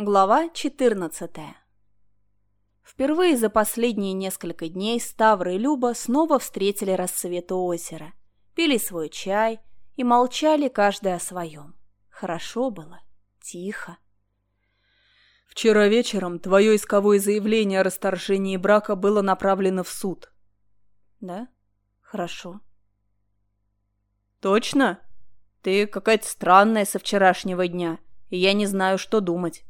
Глава 14 Впервые за последние несколько дней Ставр и Люба снова встретили рассвет у озера, пили свой чай и молчали каждый о своем. Хорошо было, тихо. «Вчера вечером твое исковое заявление о расторжении брака было направлено в суд». «Да? Хорошо». «Точно? Ты какая-то странная со вчерашнего дня, и я не знаю, что думать».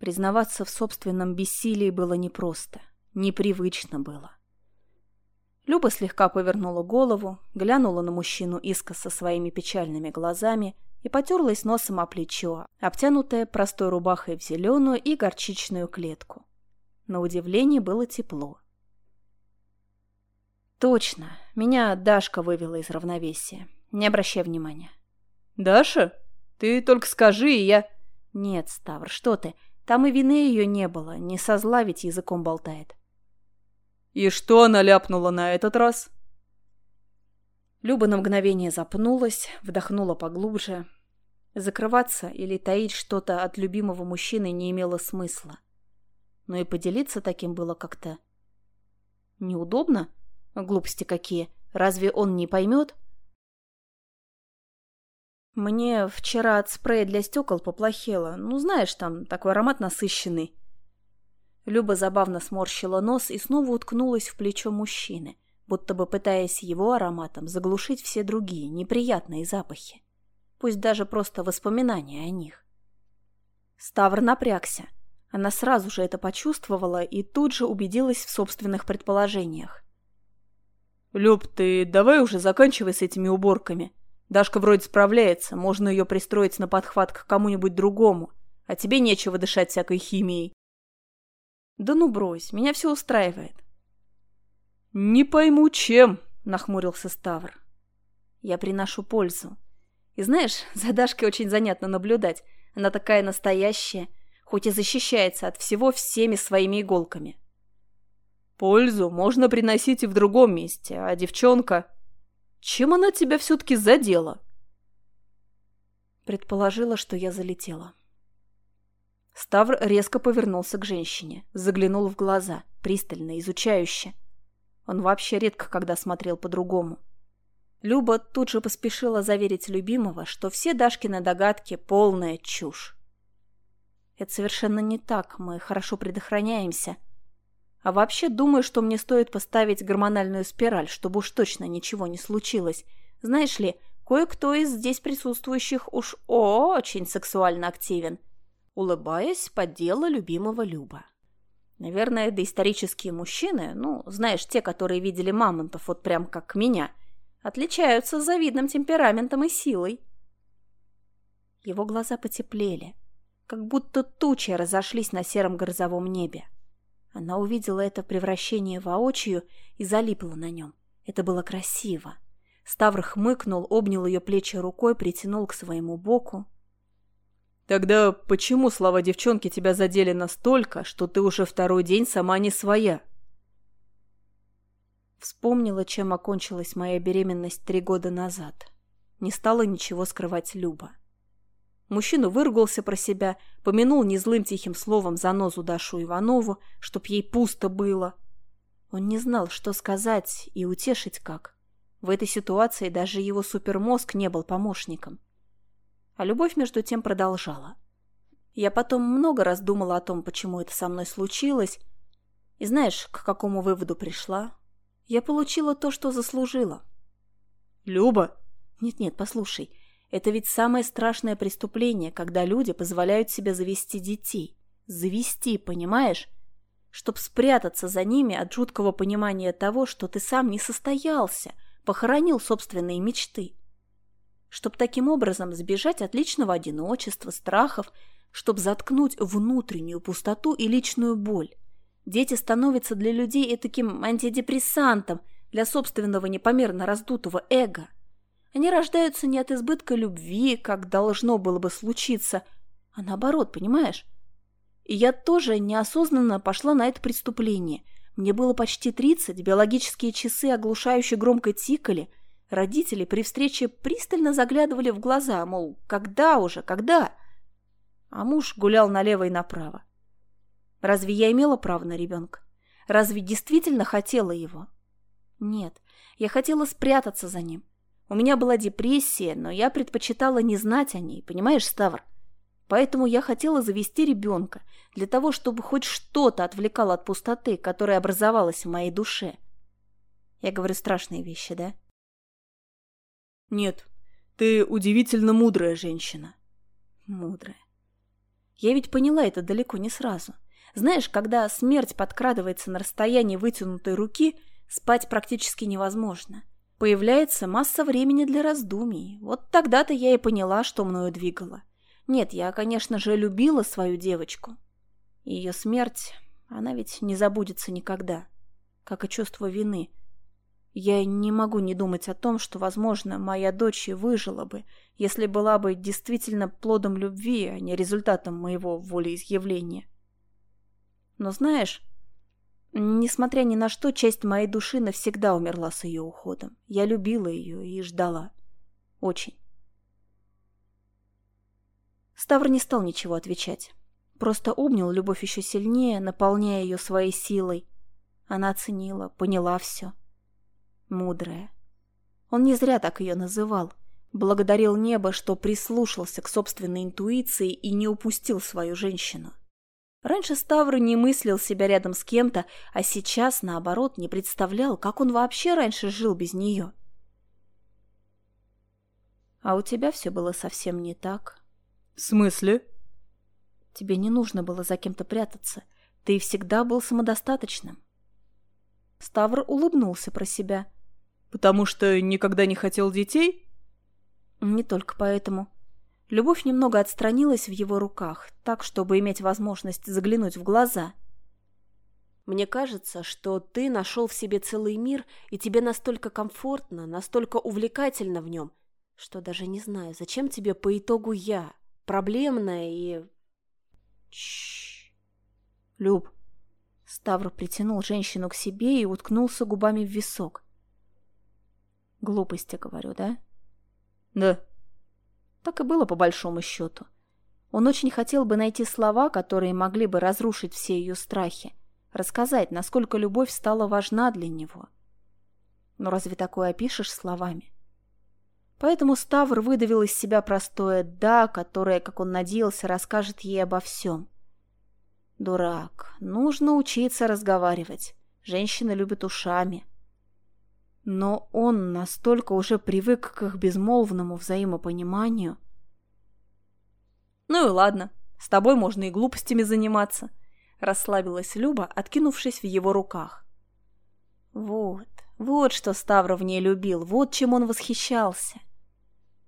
Признаваться в собственном бессилии было непросто, непривычно было. Люба слегка повернула голову, глянула на мужчину искоса своими печальными глазами и потерлась носом о плечо, обтянутое простой рубахой в зеленую и горчичную клетку. На удивление было тепло. «Точно, меня Дашка вывела из равновесия. Не обращай внимания». «Даша? Ты только скажи, и я...» «Нет, Ставр, что ты? Там и вины ее не было, не со зла ведь языком болтает. «И что она ляпнула на этот раз?» Люба на мгновение запнулась, вдохнула поглубже. Закрываться или таить что-то от любимого мужчины не имело смысла. Но и поделиться таким было как-то... Неудобно? Глупости какие. Разве он не поймет? Мне вчера от спрея для стекол поплохело. Ну, знаешь, там такой аромат насыщенный. Люба забавно сморщила нос и снова уткнулась в плечо мужчины, будто бы пытаясь его ароматом заглушить все другие неприятные запахи. Пусть даже просто воспоминания о них. Ставр напрягся. Она сразу же это почувствовала и тут же убедилась в собственных предположениях. «Люб, ты давай уже заканчивай с этими уборками», Дашка вроде справляется, можно ее пристроить на подхват к кому-нибудь другому, а тебе нечего дышать всякой химией. Да ну брось, меня все устраивает. Не пойму, чем, нахмурился Ставр. Я приношу пользу. И знаешь, за Дашкой очень занятно наблюдать. Она такая настоящая, хоть и защищается от всего всеми своими иголками. Пользу можно приносить и в другом месте, а девчонка... Чем она тебя все-таки задела?» Предположила, что я залетела. Ставр резко повернулся к женщине, заглянул в глаза, пристально, изучающе. Он вообще редко когда смотрел по-другому. Люба тут же поспешила заверить любимого, что все Дашкины догадки — полная чушь. Это совершенно не так, мы хорошо предохраняемся — а вообще думаю, что мне стоит поставить гормональную спираль, чтобы уж точно ничего не случилось. Знаешь ли, кое-кто из здесь присутствующих уж очень сексуально активен. Улыбаясь, поддела любимого Люба. Наверное, доисторические мужчины, ну, знаешь, те, которые видели мамонтов вот прям как меня, отличаются завидным темпераментом и силой. Его глаза потеплели, как будто тучи разошлись на сером грозовом небе. Она увидела это превращение воочию и залипла на нем. Это было красиво. Ставр хмыкнул, обнял ее плечи рукой, притянул к своему боку. «Тогда почему слова девчонки тебя задели настолько, что ты уже второй день сама не своя?» Вспомнила, чем окончилась моя беременность три года назад. Не стала ничего скрывать Люба. Мужчина выругался про себя, помянул незлым тихим словом занозу Дашу Иванову, чтоб ей пусто было. Он не знал, что сказать и утешить как. В этой ситуации даже его супермозг не был помощником. А любовь между тем продолжала. Я потом много раз думала о том, почему это со мной случилось, и знаешь, к какому выводу пришла? Я получила то, что заслужила. «Люба?» «Нет-нет, послушай, это ведь самое страшное преступление, когда люди позволяют себе завести детей. Завести, понимаешь? Чтоб спрятаться за ними от жуткого понимания того, что ты сам не состоялся, похоронил собственные мечты. Чтоб таким образом сбежать от личного одиночества, страхов, чтоб заткнуть внутреннюю пустоту и личную боль. Дети становятся для людей таким антидепрессантом для собственного непомерно раздутого эго – они рождаются не от избытка любви, как должно было бы случиться, а наоборот, понимаешь? И я тоже неосознанно пошла на это преступление. Мне было почти 30, биологические часы оглушающе громко тикали. Родители при встрече пристально заглядывали в глаза, мол, когда уже, когда? а муж гулял налево и направо. Разве я имела право на ребенка? Разве действительно хотела его? Нет, я хотела спрятаться за ним. У меня была депрессия, но я предпочитала не знать о ней, понимаешь, Ставр? Поэтому я хотела завести ребенка, для того, чтобы хоть что-то отвлекало от пустоты, которая образовалась в моей душе. Я говорю страшные вещи, да? Нет, ты удивительно мудрая женщина. Мудрая. Я ведь поняла это далеко не сразу. Знаешь, когда смерть подкрадывается на расстоянии вытянутой руки, спать практически невозможно. Появляется масса времени для раздумий. Вот тогда-то я и поняла, что мною двигало. Нет, я, конечно же, любила свою девочку. Ее смерть, она ведь не забудется никогда. Как и чувство вины. Я не могу не думать о том, что, возможно, моя дочь и выжила бы, если была бы действительно плодом любви, а не результатом моего волеизъявления. Но знаешь, несмотря ни на что, часть моей души навсегда умерла с ее уходом. Я любила ее и ждала. Очень. Ставр не стал ничего отвечать. Просто обнял любовь еще сильнее, наполняя ее своей силой. Она оценила, поняла все. Мудрая. Он не зря так ее называл. Благодарил небо, что прислушался к собственной интуиции и не упустил свою женщину. Раньше Ставр не мыслил себя рядом с кем-то, а сейчас, наоборот, не представлял, как он вообще раньше жил без нее. А у тебя все было совсем не так. В смысле? Тебе не нужно было за кем-то прятаться. Ты всегда был самодостаточным. Ставр улыбнулся про себя. Потому что никогда не хотел детей? Не только поэтому. Любовь немного отстранилась в его руках, так, чтобы иметь возможность заглянуть в глаза. «Мне кажется, что ты нашел в себе целый мир, и тебе настолько комфортно, настолько увлекательно в нем, что даже не знаю, зачем тебе по итогу я, проблемная и...» Чш. Люб. Ставр притянул женщину к себе и уткнулся губами в висок. Глупости, говорю, да? Да. Так и было по большому счету. Он очень хотел бы найти слова, которые могли бы разрушить все ее страхи, рассказать, насколько любовь стала важна для него. Но разве такое опишешь словами? Поэтому Ставр выдавил из себя простое «да», которое, как он надеялся, расскажет ей обо всем. Дурак. Нужно учиться разговаривать. Женщины любят ушами. Но он настолько уже привык к их безмолвному взаимопониманию. «Ну и ладно, с тобой можно и глупостями заниматься», — расслабилась Люба, откинувшись в его руках. Вот, вот что Ставра в ней любил, вот чем он восхищался.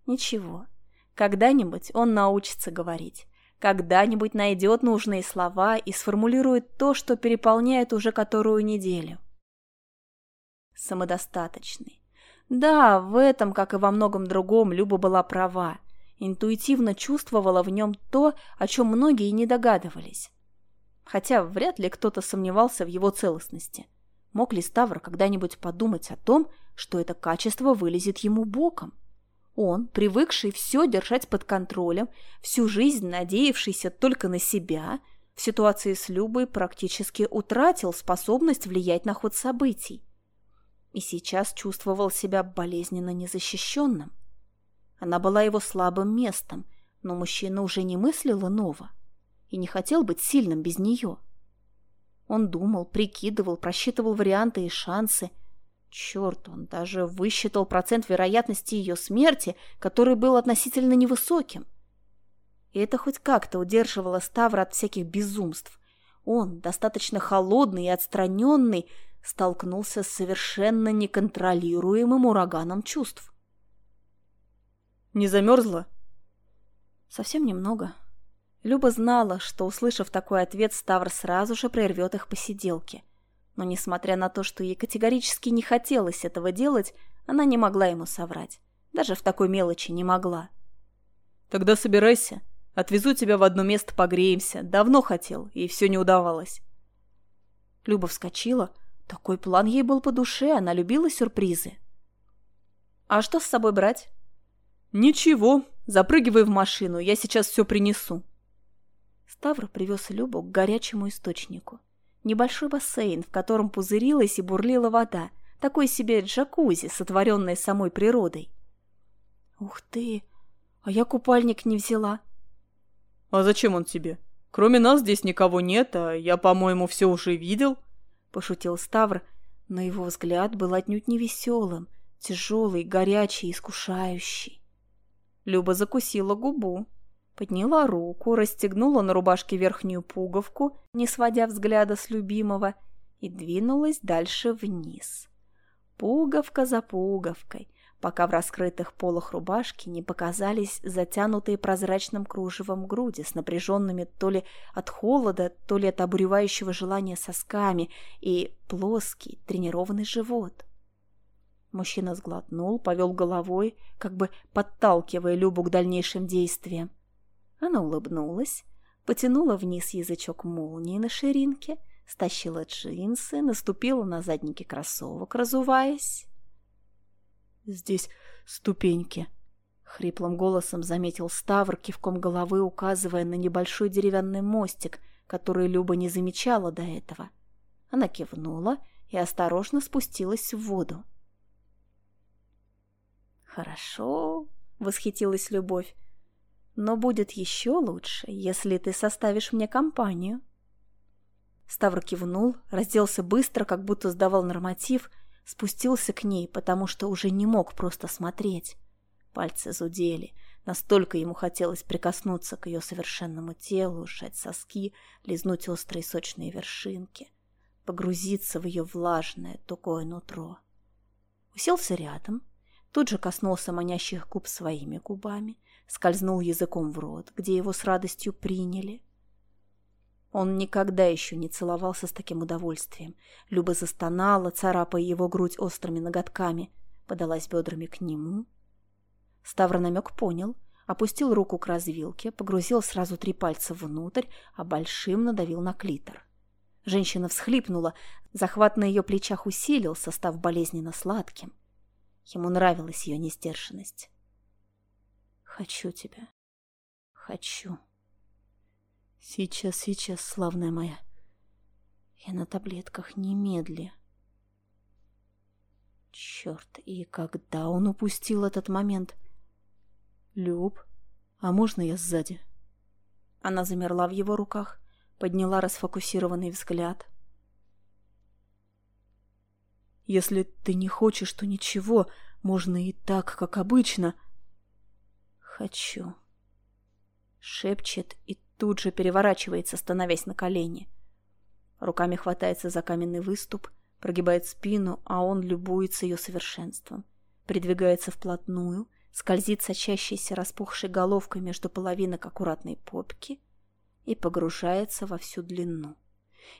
Ничего, когда-нибудь он научится говорить. Когда-нибудь найдет нужные слова и сформулирует то, что переполняет уже которую неделю самодостаточный. Да, в этом, как и во многом другом, Люба была права. Интуитивно чувствовала в нем то, о чем многие не догадывались. Хотя вряд ли кто-то сомневался в его целостности. Мог ли Ставр когда-нибудь подумать о том, что это качество вылезет ему боком? Он, привыкший все держать под контролем, всю жизнь надеявшийся только на себя, в ситуации с Любой практически утратил способность влиять на ход событий и сейчас чувствовал себя болезненно незащищенным. Она была его слабым местом, но мужчина уже не мыслил иного и не хотел быть сильным без нее. Он думал, прикидывал, просчитывал варианты и шансы. Черт, он даже высчитал процент вероятности ее смерти, который был относительно невысоким. И это хоть как-то удерживало Ставра от всяких безумств. Он, достаточно холодный и отстраненный, столкнулся с совершенно неконтролируемым ураганом чувств. «Не замерзла?» «Совсем немного». Люба знала, что, услышав такой ответ, Ставр сразу же прервет их посиделки. Но, несмотря на то, что ей категорически не хотелось этого делать, она не могла ему соврать. Даже в такой мелочи не могла. «Тогда собирайся. Отвезу тебя в одно место, погреемся. Давно хотел, и все не удавалось». Люба вскочила, такой план ей был по душе, она любила сюрпризы. «А что с собой брать?» «Ничего, запрыгивай в машину, я сейчас все принесу». Ставр привез Любу к горячему источнику. Небольшой бассейн, в котором пузырилась и бурлила вода. Такой себе джакузи, сотворенный самой природой. «Ух ты! А я купальник не взяла». «А зачем он тебе? Кроме нас здесь никого нет, а я, по-моему, все уже видел», — пошутил Ставр, но его взгляд был отнюдь не веселым, тяжелый, горячий, искушающий. Люба закусила губу, подняла руку, расстегнула на рубашке верхнюю пуговку, не сводя взгляда с любимого, и двинулась дальше вниз. Пуговка за пуговкой, пока в раскрытых полах рубашки не показались затянутые прозрачным кружевом груди с напряженными то ли от холода, то ли от обуревающего желания сосками и плоский тренированный живот. Мужчина сглотнул, повел головой, как бы подталкивая Любу к дальнейшим действиям. Она улыбнулась, потянула вниз язычок молнии на ширинке, стащила джинсы, наступила на задники кроссовок, разуваясь. «Здесь ступеньки», — хриплым голосом заметил Ставр, кивком головы указывая на небольшой деревянный мостик, который Люба не замечала до этого. Она кивнула и осторожно спустилась в воду. «Хорошо», — восхитилась Любовь. «Но будет еще лучше, если ты составишь мне компанию». Ставр кивнул, разделся быстро, как будто сдавал норматив, спустился к ней, потому что уже не мог просто смотреть. Пальцы зудели, настолько ему хотелось прикоснуться к ее совершенному телу, сжать соски, лизнуть острые сочные вершинки, погрузиться в ее влажное, тугое нутро. Уселся рядом, Тут же коснулся манящих губ своими губами, скользнул языком в рот, где его с радостью приняли. Он никогда еще не целовался с таким удовольствием. Люба застонала, царапая его грудь острыми ноготками, подалась бедрами к нему. Ставр намек понял, опустил руку к развилке, погрузил сразу три пальца внутрь, а большим надавил на клитор. Женщина всхлипнула, захват на ее плечах усилился, став болезненно сладким. Ему нравилась ее несдержанность. «Хочу тебя. Хочу. Сейчас, сейчас, славная моя. Я на таблетках немедли». Черт, и когда он упустил этот момент? «Люб, а можно я сзади?» Она замерла в его руках, подняла расфокусированный взгляд. Если ты не хочешь, то ничего, можно и так, как обычно. Хочу. Шепчет и тут же переворачивается, становясь на колени. Руками хватается за каменный выступ, прогибает спину, а он любуется ее совершенством. Придвигается вплотную, скользит сочащейся распухшей головкой между половинок аккуратной попки и погружается во всю длину.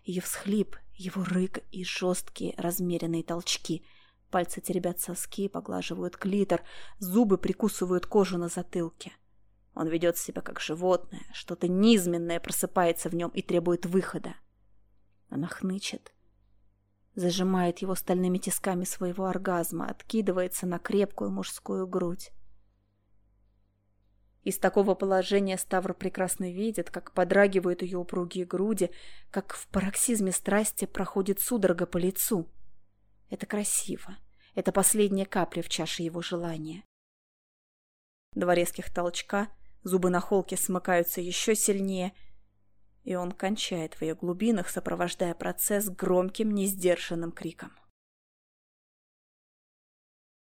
Ее всхлип, его рык и жесткие размеренные толчки. Пальцы теребят соски, поглаживают клитор, зубы прикусывают кожу на затылке. Он ведет себя как животное, что-то низменное просыпается в нем и требует выхода. Она хнычет, зажимает его стальными тисками своего оргазма, откидывается на крепкую мужскую грудь. Из такого положения Ставр прекрасно видит, как подрагивают ее упругие груди, как в пароксизме страсти проходит судорога по лицу. Это красиво. Это последняя капля в чаше его желания. Два резких толчка, зубы на холке смыкаются еще сильнее, и он кончает в ее глубинах, сопровождая процесс громким, несдержанным криком.